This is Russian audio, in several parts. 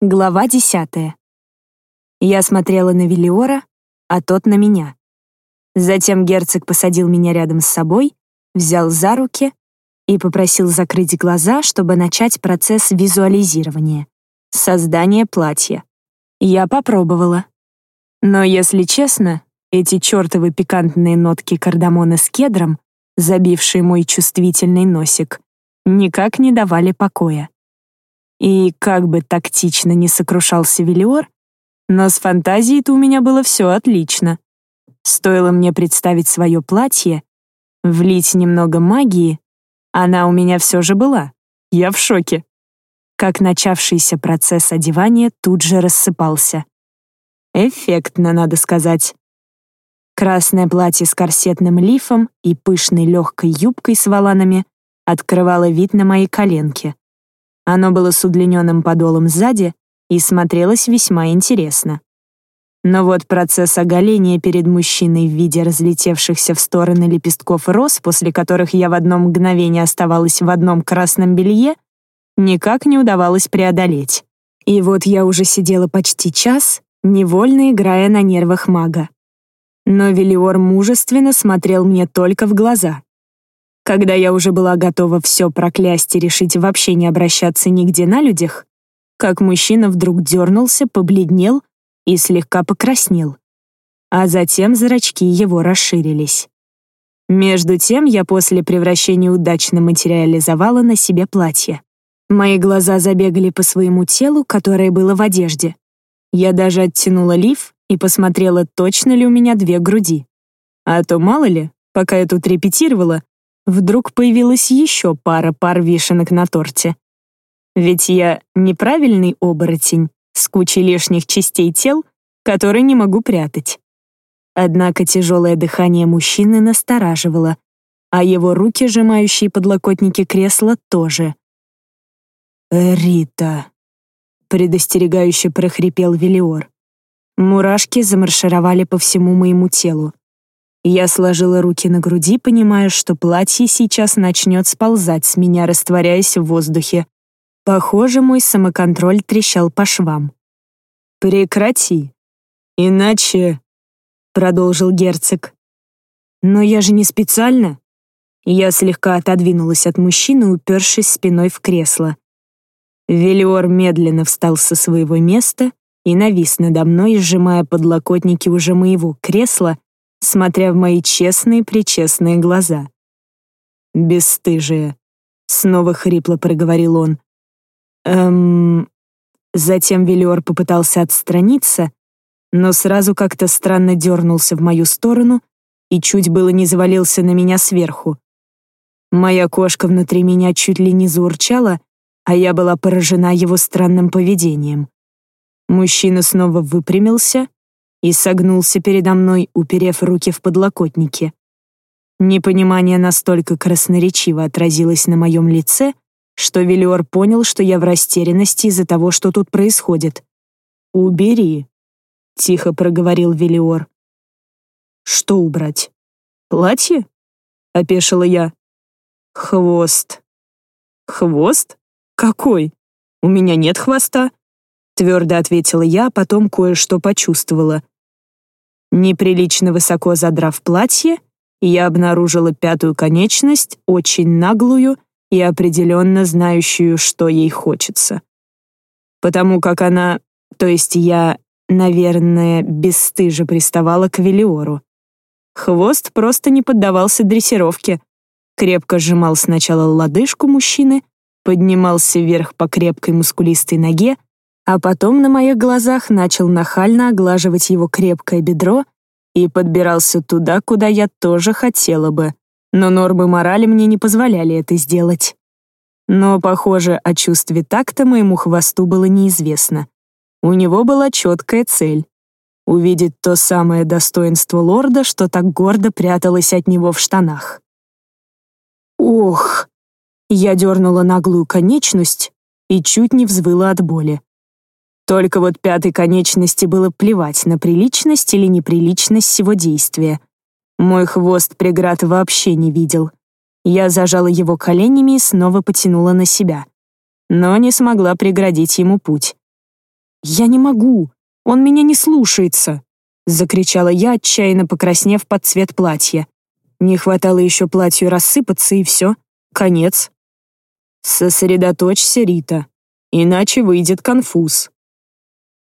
Глава десятая. Я смотрела на Велиора, а тот на меня. Затем герцог посадил меня рядом с собой, взял за руки и попросил закрыть глаза, чтобы начать процесс визуализирования, создания платья. Я попробовала. Но, если честно, эти чертовы пикантные нотки кардамона с кедром, забившие мой чувствительный носик, никак не давали покоя. И как бы тактично не сокрушался Велиор, но с фантазией-то у меня было все отлично. Стоило мне представить свое платье, влить немного магии, она у меня все же была. Я в шоке. Как начавшийся процесс одевания тут же рассыпался. Эффектно, надо сказать. Красное платье с корсетным лифом и пышной легкой юбкой с воланами открывало вид на мои коленки. Оно было с удлиненным подолом сзади и смотрелось весьма интересно. Но вот процесс оголения перед мужчиной в виде разлетевшихся в стороны лепестков роз, после которых я в одно мгновение оставалась в одном красном белье, никак не удавалось преодолеть. И вот я уже сидела почти час, невольно играя на нервах мага. Но Велиор мужественно смотрел мне только в глаза. Когда я уже была готова все проклясть и решить вообще не обращаться нигде на людях, как мужчина вдруг дернулся, побледнел и слегка покраснел. А затем зрачки его расширились. Между тем я после превращения удачно материализовала на себе платье. Мои глаза забегали по своему телу, которое было в одежде. Я даже оттянула лиф и посмотрела, точно ли у меня две груди. А то мало ли, пока я тут репетировала, вдруг появилась еще пара пар вишенок на торте. Ведь я неправильный оборотень с кучей лишних частей тел, которые не могу прятать. Однако тяжелое дыхание мужчины настораживало, а его руки, сжимающие подлокотники кресла, тоже. «Рита», — предостерегающе прохрипел Велиор. Мурашки замаршировали по всему моему телу. Я сложила руки на груди, понимая, что платье сейчас начнет сползать с меня, растворяясь в воздухе. Похоже, мой самоконтроль трещал по швам. «Прекрати, иначе...» — продолжил герцог. «Но я же не специально». Я слегка отодвинулась от мужчины, упершись спиной в кресло. Велиор медленно встал со своего места и навис надо мной, сжимая подлокотники уже моего кресла, смотря в мои честные-пречестные глаза. «Бесстыжие», — снова хрипло проговорил он. «Эм...» Затем Велиор попытался отстраниться, но сразу как-то странно дернулся в мою сторону и чуть было не завалился на меня сверху. Моя кошка внутри меня чуть ли не заурчала, а я была поражена его странным поведением. Мужчина снова выпрямился и согнулся передо мной, уперев руки в подлокотники. Непонимание настолько красноречиво отразилось на моем лице, что Велиор понял, что я в растерянности из-за того, что тут происходит. «Убери», — тихо проговорил Велиор. «Что убрать? Платье?» — опешила я. «Хвост». «Хвост? Какой? У меня нет хвоста», — твердо ответила я, а потом кое-что почувствовала. Неприлично высоко задрав платье, я обнаружила пятую конечность, очень наглую и определенно знающую, что ей хочется. Потому как она, то есть я, наверное, бесстыже приставала к Велиору. Хвост просто не поддавался дрессировке. Крепко сжимал сначала лодыжку мужчины, поднимался вверх по крепкой мускулистой ноге, а потом на моих глазах начал нахально оглаживать его крепкое бедро и подбирался туда, куда я тоже хотела бы, но нормы морали мне не позволяли это сделать. Но, похоже, о чувстве такта моему хвосту было неизвестно. У него была четкая цель — увидеть то самое достоинство лорда, что так гордо пряталось от него в штанах. Ох! Я дернула наглую конечность и чуть не взвыла от боли. Только вот пятой конечности было плевать на приличность или неприличность всего действия. Мой хвост преград вообще не видел. Я зажала его коленями и снова потянула на себя. Но не смогла преградить ему путь. Я не могу! Он меня не слушается!» Закричала я, отчаянно покраснев под цвет платья. Не хватало еще платью рассыпаться, и все. Конец. «Сосредоточься, Рита, иначе выйдет конфуз».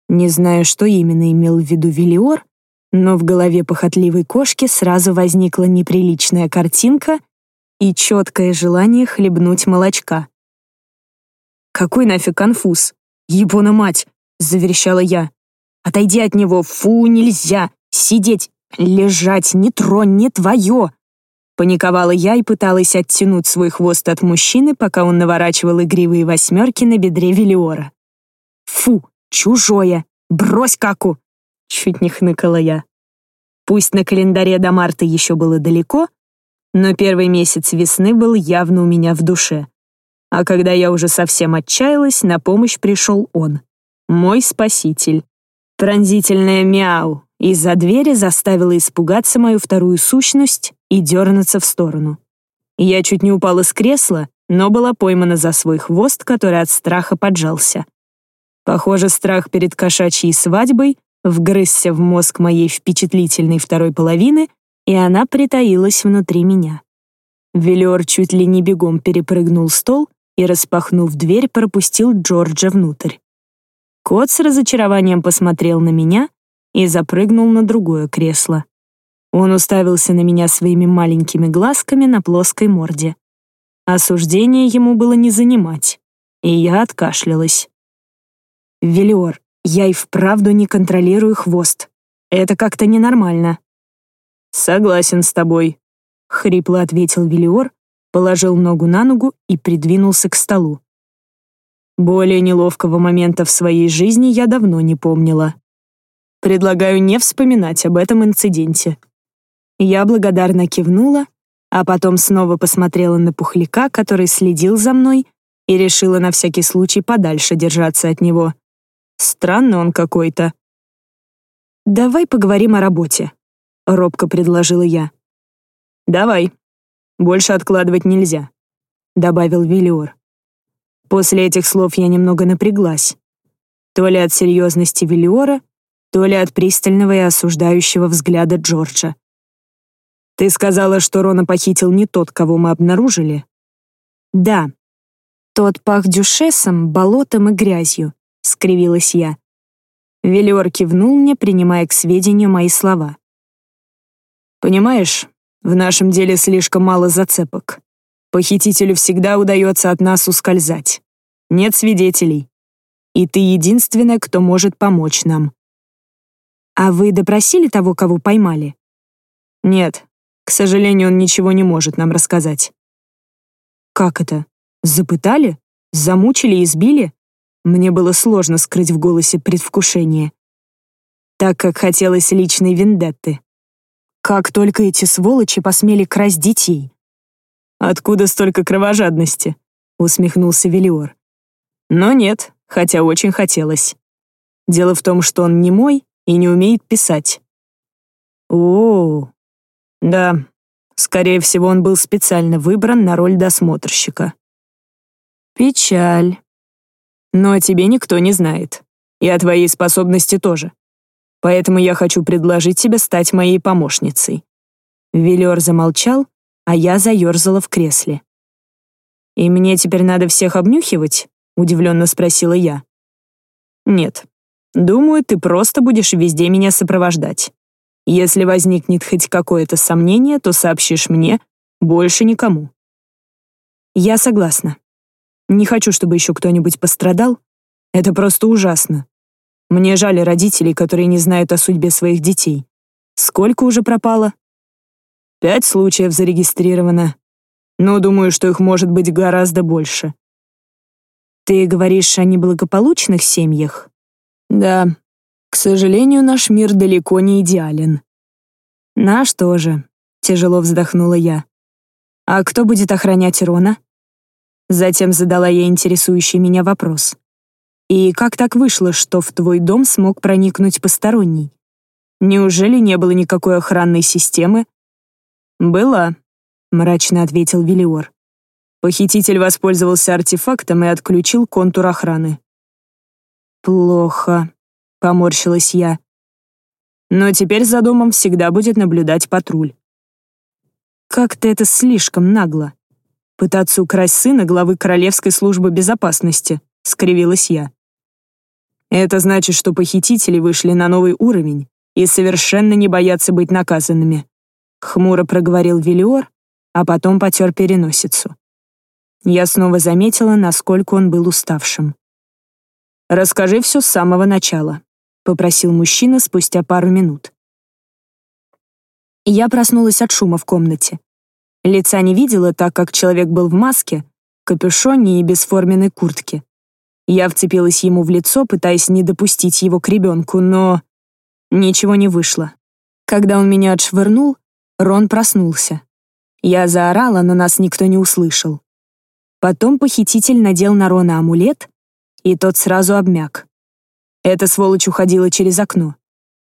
Не знаю, что именно имел в виду Велиор, но в голове похотливой кошки сразу возникла неприличная картинка и четкое желание хлебнуть молочка. «Какой нафиг конфуз? Ебона мать!» — заверещала я. «Отойди от него! Фу, нельзя! Сидеть, лежать, не тронь, не твое!» Паниковала я и пыталась оттянуть свой хвост от мужчины, пока он наворачивал игривые восьмерки на бедре Велиора. «Фу, чужое! Брось каку!» Чуть не хныкала я. Пусть на календаре до марта еще было далеко, но первый месяц весны был явно у меня в душе. А когда я уже совсем отчаялась, на помощь пришел он. Мой спаситель. Пронзительное мяу из-за двери заставило испугаться мою вторую сущность и дернуться в сторону. Я чуть не упала с кресла, но была поймана за свой хвост, который от страха поджался. Похоже, страх перед кошачьей свадьбой вгрызся в мозг моей впечатлительной второй половины, и она притаилась внутри меня. Велиор чуть ли не бегом перепрыгнул стол и, распахнув дверь, пропустил Джорджа внутрь. Кот с разочарованием посмотрел на меня и запрыгнул на другое кресло. Он уставился на меня своими маленькими глазками на плоской морде. Осуждение ему было не занимать, и я откашлялась. «Велиор, я и вправду не контролирую хвост. Это как-то ненормально». «Согласен с тобой», — хрипло ответил Велиор, положил ногу на ногу и придвинулся к столу. Более неловкого момента в своей жизни я давно не помнила. Предлагаю не вспоминать об этом инциденте. Я благодарно кивнула, а потом снова посмотрела на пухляка, который следил за мной, и решила на всякий случай подальше держаться от него. Странно он какой-то. «Давай поговорим о работе», — робко предложила я. «Давай. Больше откладывать нельзя», — добавил Виллиор. После этих слов я немного напряглась. То ли от серьезности Виллиора, то ли от пристального и осуждающего взгляда Джорджа. «Ты сказала, что Рона похитил не тот, кого мы обнаружили?» «Да. Тот пах дюшесом, болотом и грязью скривилась я. Велиор кивнул мне, принимая к сведению мои слова. «Понимаешь, в нашем деле слишком мало зацепок. Похитителю всегда удается от нас ускользать. Нет свидетелей. И ты единственная, кто может помочь нам». «А вы допросили того, кого поймали?» «Нет. К сожалению, он ничего не может нам рассказать». «Как это? Запытали? Замучили и избили?» Мне было сложно скрыть в голосе предвкушение, так как хотелось личной вендетты. Как только эти сволочи посмели красть детей. «Откуда столько кровожадности?» — усмехнулся Велиор. «Но нет, хотя очень хотелось. Дело в том, что он не мой и не умеет писать». «О, да, скорее всего, он был специально выбран на роль досмотрщика». «Печаль», но о тебе никто не знает. И о твоей способности тоже. Поэтому я хочу предложить тебе стать моей помощницей». Велер замолчал, а я заерзала в кресле. «И мне теперь надо всех обнюхивать?» — удивленно спросила я. «Нет. Думаю, ты просто будешь везде меня сопровождать. Если возникнет хоть какое-то сомнение, то сообщишь мне, больше никому». «Я согласна», не хочу, чтобы еще кто-нибудь пострадал. Это просто ужасно. Мне жаль родителей, которые не знают о судьбе своих детей. Сколько уже пропало? Пять случаев зарегистрировано. Но думаю, что их может быть гораздо больше. Ты говоришь о неблагополучных семьях? Да. К сожалению, наш мир далеко не идеален. Наш тоже. Тяжело вздохнула я. А кто будет охранять Рона? Затем задала я интересующий меня вопрос. «И как так вышло, что в твой дом смог проникнуть посторонний? Неужели не было никакой охранной системы?» «Была», — мрачно ответил Велиор. Похититель воспользовался артефактом и отключил контур охраны. «Плохо», — поморщилась я. «Но теперь за домом всегда будет наблюдать патруль». «Как-то это слишком нагло. Пытаться украсть сына главы Королевской службы безопасности», — скривилась я. «Это значит, что похитители вышли на новый уровень и совершенно не боятся быть наказанными», — хмуро проговорил Велиор, а потом потер переносицу. Я снова заметила, насколько он был уставшим. «Расскажи все с самого начала», — попросил мужчина спустя пару минут. Я проснулась от шума в комнате. Лица не видела, так как человек был в маске, капюшоне и бесформенной куртке. Я вцепилась ему в лицо, пытаясь не допустить его к ребенку, но... Ничего не вышло. Когда он меня отшвырнул, Рон проснулся. Я заорала, но нас никто не услышал. Потом похититель надел на Рона амулет, и тот сразу обмяк. Эта сволочь уходила через окно.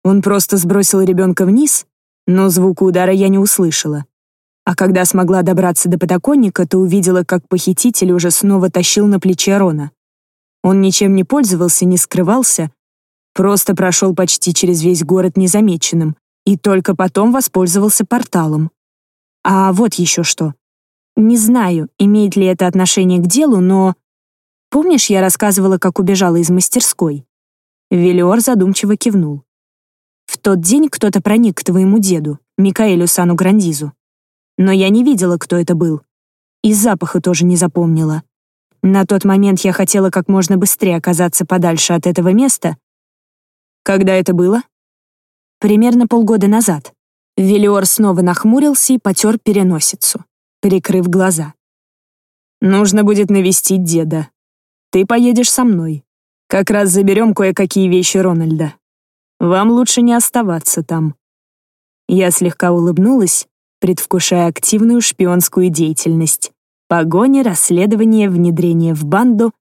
Он просто сбросил ребенка вниз, но звука удара я не услышала. А когда смогла добраться до подоконника, то увидела, как похититель уже снова тащил на плече Рона. Он ничем не пользовался, не скрывался, просто прошел почти через весь город незамеченным и только потом воспользовался порталом. А вот еще что. Не знаю, имеет ли это отношение к делу, но Помнишь, я рассказывала, как убежала из мастерской?» Велиор задумчиво кивнул. «В тот день кто-то проник к твоему деду, Микаэлю Сану Грандизу. Но я не видела, кто это был. И запаха тоже не запомнила. На тот момент я хотела как можно быстрее оказаться подальше от этого места. Когда это было? Примерно полгода назад. Велиор снова нахмурился и потер переносицу, прикрыв глаза. «Нужно будет навестить деда», ты поедешь со мной. Как раз заберем кое-какие вещи Рональда. Вам лучше не оставаться там». Я слегка улыбнулась, предвкушая активную шпионскую деятельность. Погони, расследование, внедрение в банду.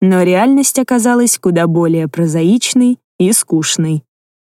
Но реальность оказалась куда более прозаичной и скучной.